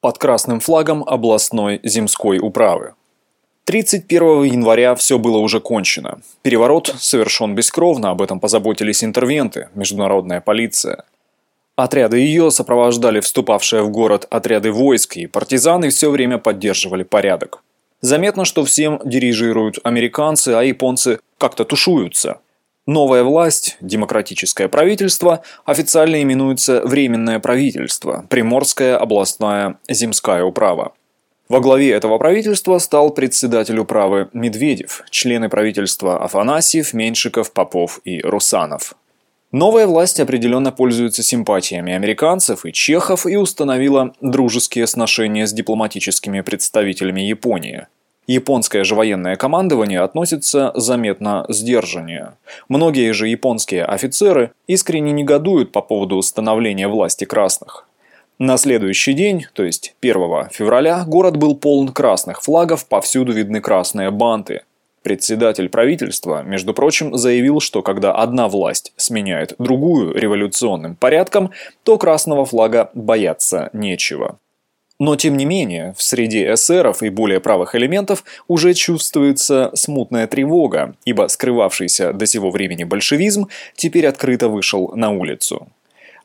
под красным флагом областной земской управы. 31 января все было уже кончено. Переворот совершен бескровно, об этом позаботились интервенты, международная полиция. Отряды ее сопровождали вступавшие в город отряды войск, и партизаны все время поддерживали порядок. Заметно, что всем дирижируют американцы, а японцы как-то тушуются. Новая власть, демократическое правительство, официально именуется Временное правительство, Приморская областная земская управа. Во главе этого правительства стал председатель управы Медведев, члены правительства Афанасьев, Меньшиков, Попов и Русанов. Новая власть определенно пользуется симпатиями американцев и чехов и установила дружеские сношения с дипломатическими представителями Японии – Японское же военное командование относится заметно сдержаннее. Многие же японские офицеры искренне негодуют по поводу установления власти красных. На следующий день, то есть 1 февраля, город был полон красных флагов, повсюду видны красные банты. Председатель правительства, между прочим, заявил, что когда одна власть сменяет другую революционным порядком, то красного флага бояться нечего. Но тем не менее, в среде эсеров и более правых элементов уже чувствуется смутная тревога, ибо скрывавшийся до сего времени большевизм теперь открыто вышел на улицу.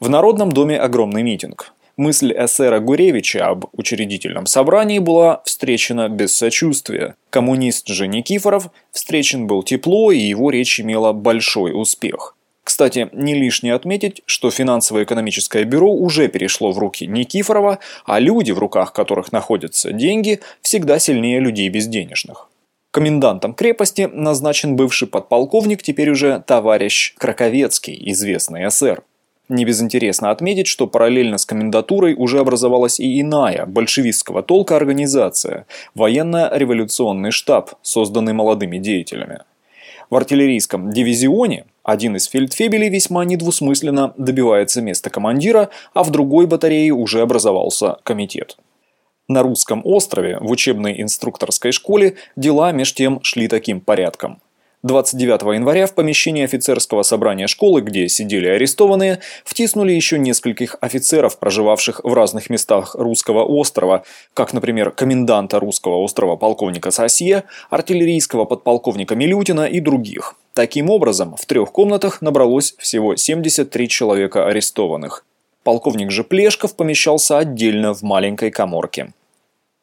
В Народном доме огромный митинг. Мысль эсера Гуревича об учредительном собрании была встречена без сочувствия. Коммунист же Никифоров встречен был тепло, и его речь имела большой успех. Кстати, не лишне отметить, что финансово-экономическое бюро уже перешло в руки Никифорова, а люди, в руках которых находятся деньги, всегда сильнее людей безденежных. Комендантом крепости назначен бывший подполковник, теперь уже товарищ Краковецкий, известный СР. Не безинтересно отметить, что параллельно с комендатурой уже образовалась и иная, большевистского толка организация – военно-революционный штаб, созданный молодыми деятелями. В артиллерийском дивизионе один из фельдфебелей весьма недвусмысленно добивается места командира, а в другой батарее уже образовался комитет. На русском острове в учебной инструкторской школе дела меж тем шли таким порядком – 29 января в помещении офицерского собрания школы, где сидели арестованные, втиснули еще нескольких офицеров, проживавших в разных местах русского острова, как, например, коменданта русского острова полковника Сосье, артиллерийского подполковника Милютина и других. Таким образом, в трех комнатах набралось всего 73 человека арестованных. Полковник же Плешков помещался отдельно в маленькой коморке.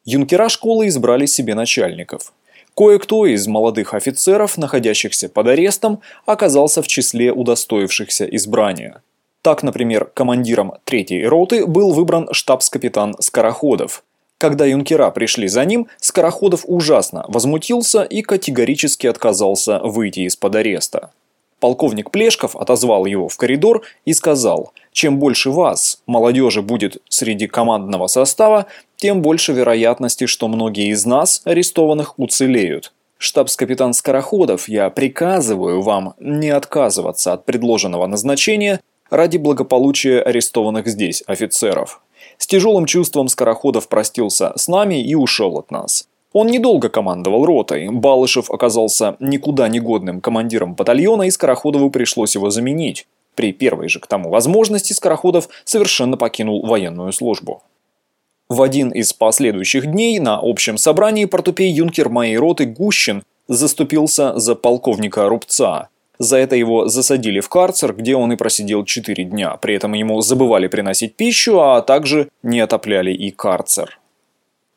Юнкера школы избрали себе начальников. Кое-кто из молодых офицеров, находящихся под арестом, оказался в числе удостоившихся избрания. Так, например, командиром третьей роты был выбран штабс-капитан Скороходов. Когда юнкера пришли за ним, Скороходов ужасно возмутился и категорически отказался выйти из-под ареста. Полковник Плешков отозвал его в коридор и сказал, чем больше вас, молодежи, будет среди командного состава, тем больше вероятности, что многие из нас, арестованных, уцелеют. Штабс-капитан Скороходов, я приказываю вам не отказываться от предложенного назначения ради благополучия арестованных здесь офицеров. С тяжелым чувством Скороходов простился с нами и ушел от нас. Он недолго командовал ротой. Балышев оказался никуда не годным командиром батальона, и Скороходову пришлось его заменить. При первой же к тому возможности Скороходов совершенно покинул военную службу. В один из последующих дней на общем собрании портупей юнкер моей роты Гущин заступился за полковника Рубца. За это его засадили в карцер, где он и просидел 4 дня. При этом ему забывали приносить пищу, а также не отопляли и карцер.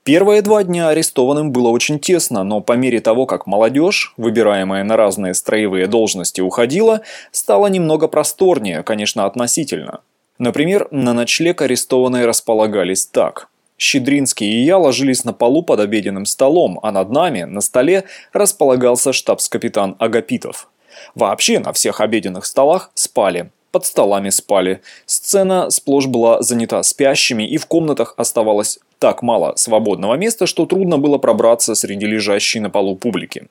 Первые два дня арестованным было очень тесно, но по мере того, как молодежь, выбираемая на разные строевые должности, уходила, стало немного просторнее, конечно, относительно. Например, на ночлег арестованные располагались так. Щедринский и я ложились на полу под обеденным столом, а над нами, на столе, располагался штабс-капитан Агапитов. Вообще на всех обеденных столах спали под столами спали. Сцена сплошь была занята спящими, и в комнатах оставалось так мало свободного места, что трудно было пробраться среди лежащей на полу публики.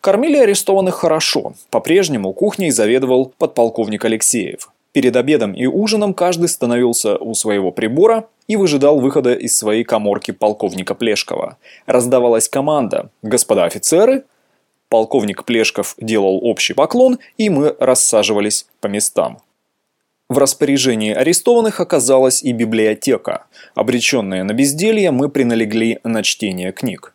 Кормили арестованных хорошо. По-прежнему кухней заведовал подполковник Алексеев. Перед обедом и ужином каждый становился у своего прибора и выжидал выхода из своей коморки полковника Плешкова. Раздавалась команда «Господа офицеры!» Полковник Плешков делал общий поклон, и мы рассаживались по местам. В распоряжении арестованных оказалась и библиотека. Обреченные на безделье, мы приналегли на чтение книг.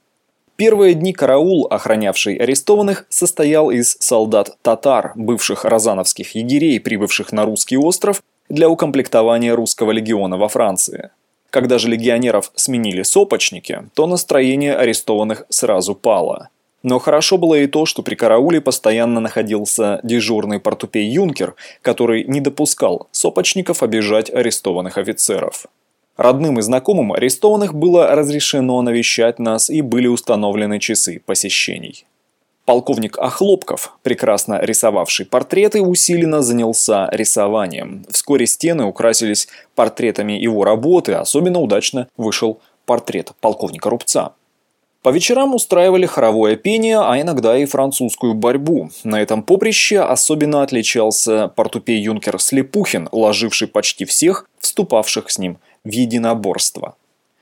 Первые дни караул, охранявший арестованных, состоял из солдат-татар, бывших розановских егерей, прибывших на русский остров для укомплектования русского легиона во Франции. Когда же легионеров сменили сопочники, то настроение арестованных сразу пало. Но хорошо было и то, что при карауле постоянно находился дежурный портупей юнкер, который не допускал сопочников обижать арестованных офицеров. Родным и знакомым арестованных было разрешено навещать нас и были установлены часы посещений. Полковник Охлопков, прекрасно рисовавший портреты, усиленно занялся рисованием. Вскоре стены украсились портретами его работы, особенно удачно вышел портрет полковника Рубца. По вечерам устраивали хоровое пение, а иногда и французскую борьбу. На этом поприще особенно отличался портупей юнкер Слепухин, уложивший почти всех, вступавших с ним в единоборство.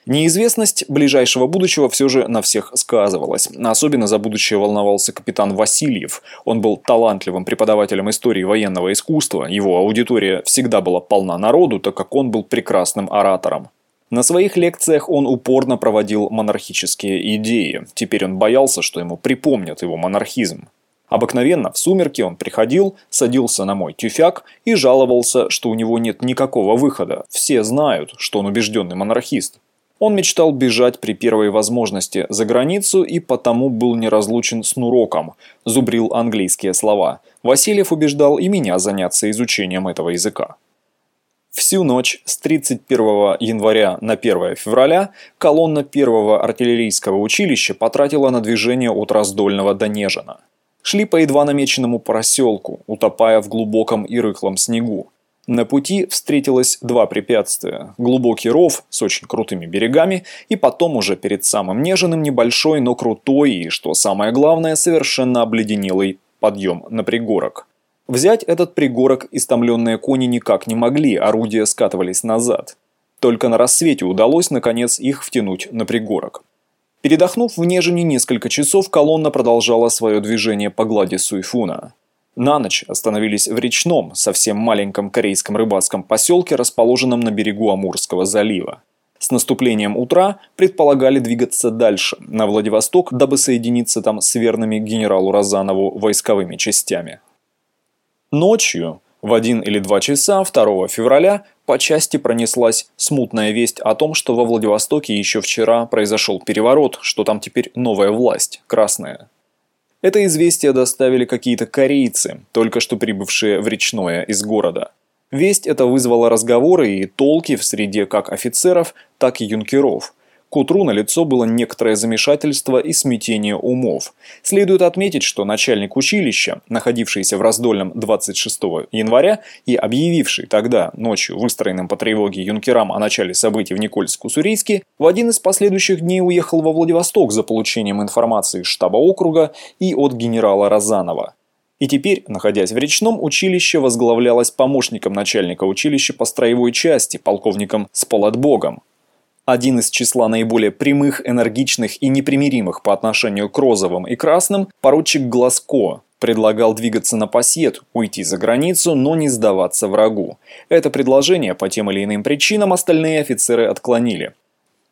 Неизвестность ближайшего будущего все же на всех сказывалась. Особенно за будущее волновался капитан Васильев. Он был талантливым преподавателем истории военного искусства. Его аудитория всегда была полна народу, так как он был прекрасным оратором. На своих лекциях он упорно проводил монархические идеи. Теперь он боялся, что ему припомнят его монархизм. Обыкновенно в сумерки он приходил, садился на мой тюфяк и жаловался, что у него нет никакого выхода. Все знают, что он убежденный монархист. Он мечтал бежать при первой возможности за границу и потому был неразлучен с Нуроком, зубрил английские слова. Васильев убеждал и меня заняться изучением этого языка. Всю ночь с 31 января на 1 февраля колонна 1 артиллерийского училища потратила на движение от Раздольного до Нежина. Шли по едва намеченному проселку, утопая в глубоком и рыхлом снегу. На пути встретилось два препятствия. Глубокий ров с очень крутыми берегами и потом уже перед самым Нежиным небольшой, но крутой и, что самое главное, совершенно обледенелый подъем на пригорок. Взять этот пригорок истомленные кони никак не могли, орудия скатывались назад. Только на рассвете удалось, наконец, их втянуть на пригорок. Передохнув в Нежине несколько часов, колонна продолжала свое движение по глади Суйфуна. На ночь остановились в речном, совсем маленьком корейском рыбацком поселке, расположенном на берегу Амурского залива. С наступлением утра предполагали двигаться дальше, на Владивосток, дабы соединиться там с верными генералу Розанову войсковыми частями. Ночью, в один или два часа 2 февраля, по части пронеслась смутная весть о том, что во Владивостоке еще вчера произошел переворот, что там теперь новая власть, красная. Это известие доставили какие-то корейцы, только что прибывшие в речное из города. Весть это вызвала разговоры и толки в среде как офицеров, так и юнкеров – к утру на лицо было некоторое замешательство и смятение умов. Следует отметить, что начальник училища, находившийся в раздольном 26 января и объявивший тогда ночью выстроенным по тревоге юнкерам о начале событий в Никольск-Уссурийске, в один из последующих дней уехал во Владивосток за получением информации из штаба округа и от генерала Розанова. И теперь, находясь в речном, училище возглавлялось помощником начальника училища по строевой части, полковником Сполотбогом. Один из числа наиболее прямых, энергичных и непримиримых по отношению к розовым и красным, поручик Глазко, предлагал двигаться на посед, уйти за границу, но не сдаваться врагу. Это предложение по тем или иным причинам остальные офицеры отклонили.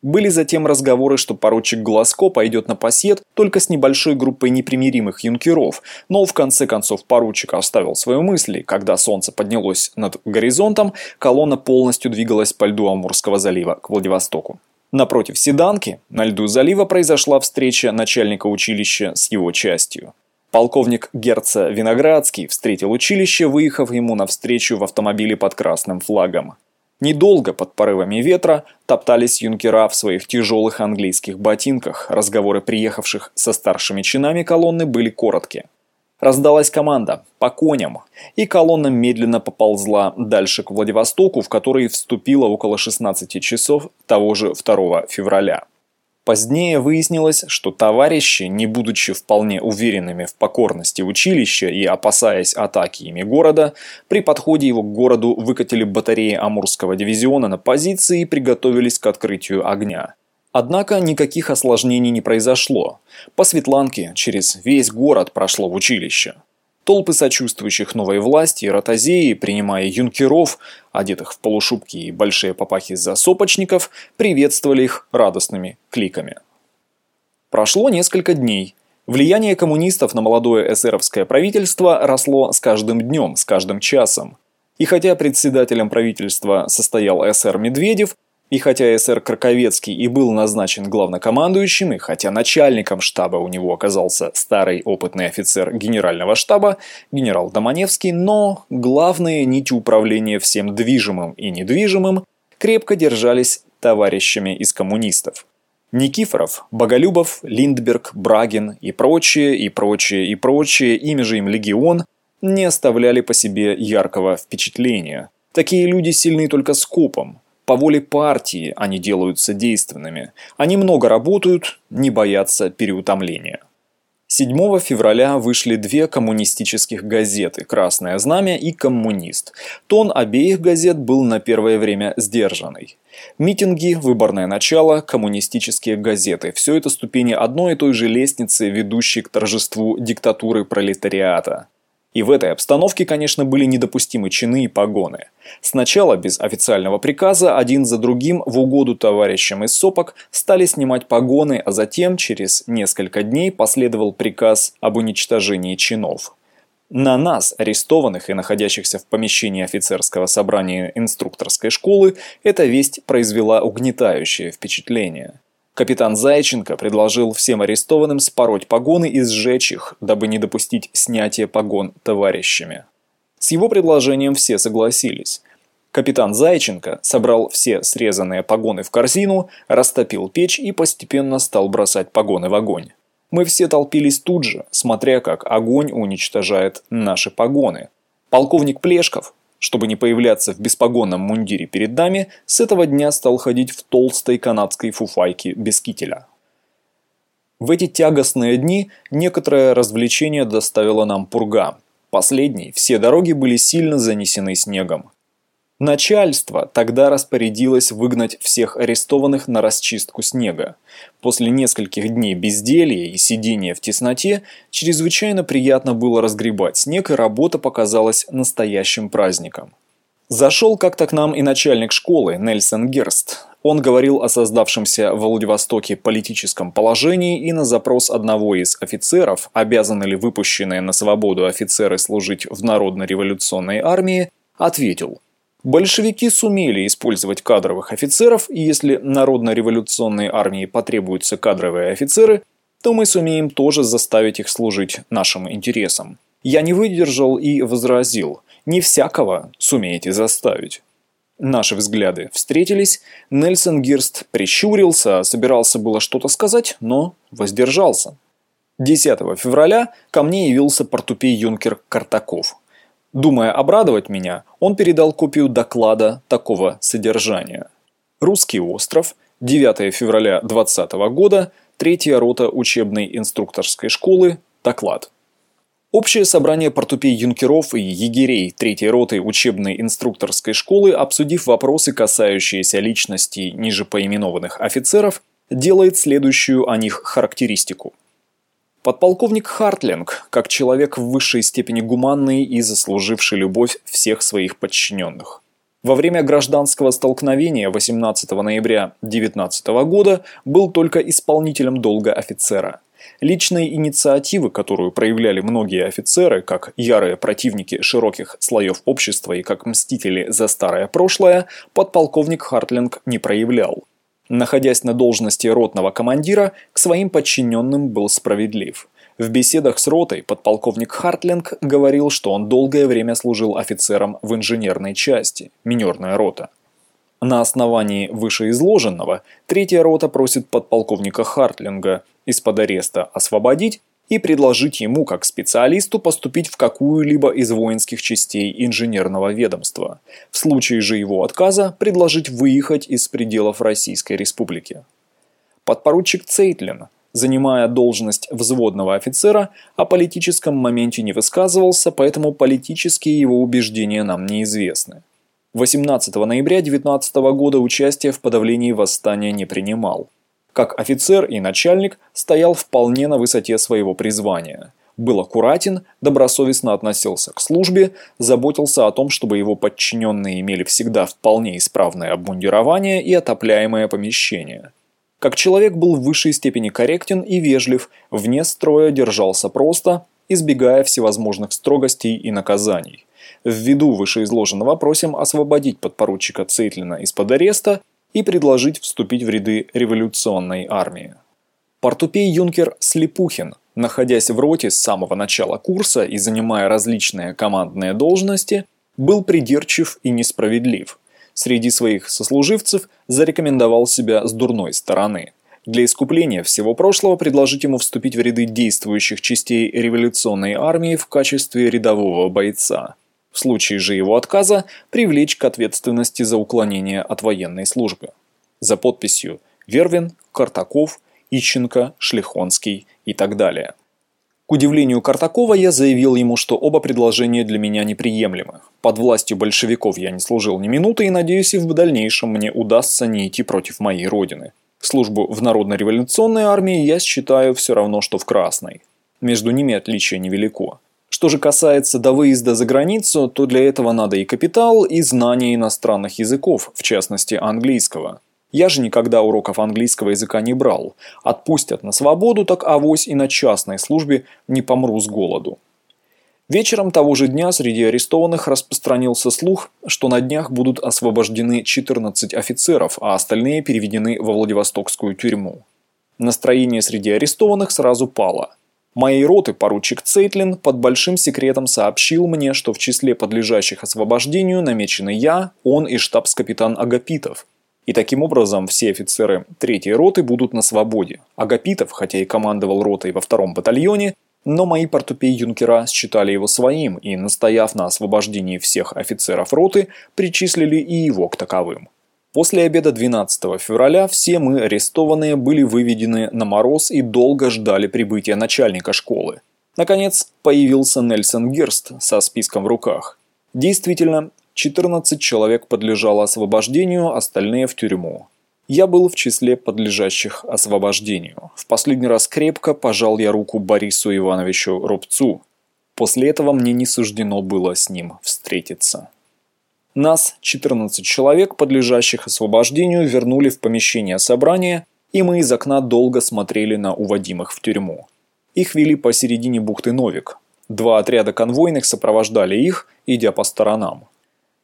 Были затем разговоры, что поручик Глазко пойдет на посед только с небольшой группой непримиримых юнкеров, но в конце концов поручик оставил свои мысли. Когда солнце поднялось над горизонтом, колонна полностью двигалась по льду Амурского залива к Владивостоку. Напротив Седанки, на льду залива произошла встреча начальника училища с его частью. Полковник Герца Виноградский встретил училище, выехав ему навстречу в автомобиле под красным флагом. Недолго под порывами ветра топтались юнкера в своих тяжелых английских ботинках. Разговоры приехавших со старшими чинами колонны были короткие. Раздалась команда «По коням», и колонна медленно поползла дальше к Владивостоку, в который вступила около 16 часов того же 2 февраля. Позднее выяснилось, что товарищи, не будучи вполне уверенными в покорности училища и опасаясь атаки ими города, при подходе его к городу выкатили батареи Амурского дивизиона на позиции и приготовились к открытию огня. Однако никаких осложнений не произошло. По Светланке через весь город прошло училище. Толпы сочувствующих новой власти и ротозеи, принимая юнкеров, одетых в полушубки и большие папахи за сопочников, приветствовали их радостными кликами. Прошло несколько дней. Влияние коммунистов на молодое эсеровское правительство росло с каждым днем, с каждым часом. И хотя председателем правительства состоял эсер Медведев, и хотя СР Краковецкий и был назначен главнокомандующим, и хотя начальником штаба у него оказался старый опытный офицер генерального штаба, генерал Доманевский, но главные нити управления всем движимым и недвижимым крепко держались товарищами из коммунистов. Никифоров, Боголюбов, Линдберг, Брагин и прочие, и прочие, и прочие, ими же им легион, не оставляли по себе яркого впечатления. Такие люди сильны только скопом, по воле партии они делаются действенными. Они много работают, не боятся переутомления. 7 февраля вышли две коммунистических газеты «Красное знамя» и «Коммунист». Тон обеих газет был на первое время сдержанный. Митинги, выборное начало, коммунистические газеты – все это ступени одной и той же лестницы, ведущей к торжеству диктатуры пролетариата. И в этой обстановке, конечно, были недопустимы чины и погоны. Сначала, без официального приказа, один за другим в угоду товарищам из сопок стали снимать погоны, а затем, через несколько дней, последовал приказ об уничтожении чинов. На нас, арестованных и находящихся в помещении офицерского собрания инструкторской школы, эта весть произвела угнетающее впечатление. Капитан Зайченко предложил всем арестованным спороть погоны и сжечь их, дабы не допустить снятия погон товарищами. С его предложением все согласились. Капитан Зайченко собрал все срезанные погоны в корзину, растопил печь и постепенно стал бросать погоны в огонь. Мы все толпились тут же, смотря как огонь уничтожает наши погоны. Полковник Плешков, чтобы не появляться в беспогонном мундире перед нами, с этого дня стал ходить в толстой канадской фуфайке без кителя. В эти тягостные дни некоторое развлечение доставила нам пурга. Последней все дороги были сильно занесены снегом. Начальство тогда распорядилось выгнать всех арестованных на расчистку снега. После нескольких дней безделья и сидения в тесноте, чрезвычайно приятно было разгребать снег, и работа показалась настоящим праздником. Зашел как-то к нам и начальник школы Нельсон Герст. Он говорил о создавшемся в Владивостоке политическом положении и на запрос одного из офицеров, обязаны ли выпущенные на свободу офицеры служить в Народно-революционной армии, ответил – Большевики сумели использовать кадровых офицеров, и если народно-революционной армии потребуются кадровые офицеры, то мы сумеем тоже заставить их служить нашим интересам. Я не выдержал и возразил, не всякого сумеете заставить. Наши взгляды встретились, Нельсон Гирст прищурился, собирался было что-то сказать, но воздержался. 10 февраля ко мне явился портупей юнкер Картаков. Думая обрадовать меня, он передал копию доклада такого содержания. Русский остров, 9 февраля 2020 года, 3 рота учебной инструкторской школы, доклад. Общее собрание портупей юнкеров и егерей 3 роты учебной инструкторской школы, обсудив вопросы, касающиеся личностей ниже поименованных офицеров, делает следующую о них характеристику – Подполковник Хартлинг, как человек в высшей степени гуманный и заслуживший любовь всех своих подчиненных. Во время гражданского столкновения 18 ноября 19 года был только исполнителем долга офицера. Личной инициативы, которую проявляли многие офицеры, как ярые противники широких слоев общества и как мстители за старое прошлое, подполковник Хартлинг не проявлял. Находясь на должности ротного командира, к своим подчиненным был справедлив. В беседах с ротой подполковник Хартлинг говорил, что он долгое время служил офицером в инженерной части, минерная рота. На основании вышеизложенного, третья рота просит подполковника Хартлинга из-под ареста освободить и предложить ему, как специалисту, поступить в какую-либо из воинских частей инженерного ведомства. В случае же его отказа предложить выехать из пределов Российской Республики. Подпоручик Цейтлин, занимая должность взводного офицера, о политическом моменте не высказывался, поэтому политические его убеждения нам неизвестны. 18 ноября 19 года участие в подавлении восстания не принимал как офицер и начальник, стоял вполне на высоте своего призвания. был аккуратен, добросовестно относился к службе, заботился о том, чтобы его подчиненные имели всегда вполне исправное обмундирование и отопляемое помещение. Как человек был в высшей степени корректен и вежлив, вне строя держался просто, избегая всевозможных строгостей и наказаний. Ввиду вышеизложенного просим освободить подпоручика Цейтлина из-под ареста и предложить вступить в ряды революционной армии. Портупей юнкер Слепухин, находясь в роте с самого начала курса и занимая различные командные должности, был придирчив и несправедлив. Среди своих сослуживцев зарекомендовал себя с дурной стороны. Для искупления всего прошлого предложить ему вступить в ряды действующих частей революционной армии в качестве рядового бойца. В случае же его отказа привлечь к ответственности за уклонение от военной службы. За подписью Вервин, Картаков, Ищенко, Шлихонский и так далее. К удивлению Картакова я заявил ему, что оба предложения для меня неприемлемы. Под властью большевиков я не служил ни минуты и надеюсь и в дальнейшем мне удастся не идти против моей родины. Службу в Народно-революционной армии я считаю все равно, что в Красной. Между ними отличие невелико. Что же касается до выезда за границу, то для этого надо и капитал, и знание иностранных языков, в частности английского. Я же никогда уроков английского языка не брал. Отпустят на свободу, так авось и на частной службе не помру с голоду. Вечером того же дня среди арестованных распространился слух, что на днях будут освобождены 14 офицеров, а остальные переведены во Владивостокскую тюрьму. Настроение среди арестованных сразу пало. Моей роты поручик Цейтлин под большим секретом сообщил мне, что в числе подлежащих освобождению намечены я, он и штабс-капитан Агапитов. И таким образом все офицеры третьей роты будут на свободе. Агапитов, хотя и командовал ротой во втором батальоне, но мои портупей-юнкера считали его своим и, настояв на освобождении всех офицеров роты, причислили и его к таковым. После обеда 12 февраля все мы, арестованные, были выведены на мороз и долго ждали прибытия начальника школы. Наконец, появился Нельсон Герст со списком в руках. Действительно, 14 человек подлежало освобождению, остальные в тюрьму. Я был в числе подлежащих освобождению. В последний раз крепко пожал я руку Борису Ивановичу Рубцу. После этого мне не суждено было с ним встретиться. Нас, 14 человек, подлежащих освобождению, вернули в помещение собрания, и мы из окна долго смотрели на уводимых в тюрьму. Их вели посередине бухты Новик. Два отряда конвойных сопровождали их, идя по сторонам.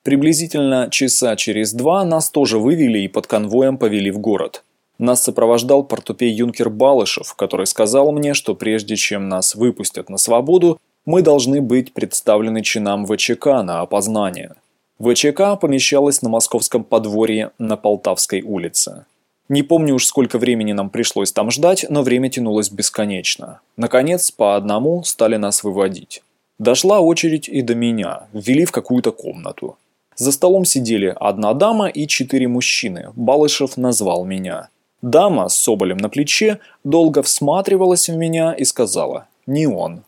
Приблизительно часа через два нас тоже вывели и под конвоем повели в город. Нас сопровождал портупей юнкер Балышев, который сказал мне, что прежде чем нас выпустят на свободу, мы должны быть представлены чинам ВЧК на опознание – ВЧК помещалась на московском подворье на Полтавской улице. Не помню уж сколько времени нам пришлось там ждать, но время тянулось бесконечно. Наконец, по одному стали нас выводить. Дошла очередь и до меня, ввели в какую-то комнату. За столом сидели одна дама и четыре мужчины. Балышев назвал меня. Дама с соболем на плече долго всматривалась в меня и сказала «Не он».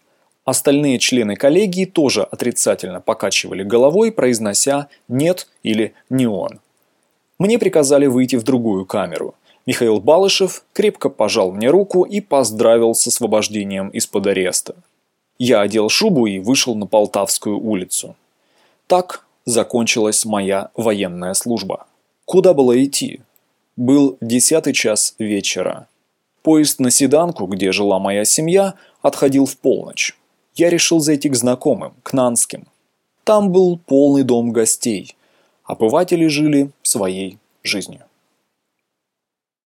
Остальные члены коллегии тоже отрицательно покачивали головой, произнося «нет» или «не он». Мне приказали выйти в другую камеру. Михаил Балышев крепко пожал мне руку и поздравил с освобождением из-под ареста. Я одел шубу и вышел на Полтавскую улицу. Так закончилась моя военная служба. Куда было идти? Был десятый час вечера. Поезд на Седанку, где жила моя семья, отходил в полночь я решил зайти к знакомым, к Нанским. Там был полный дом гостей. Обыватели жили своей жизнью.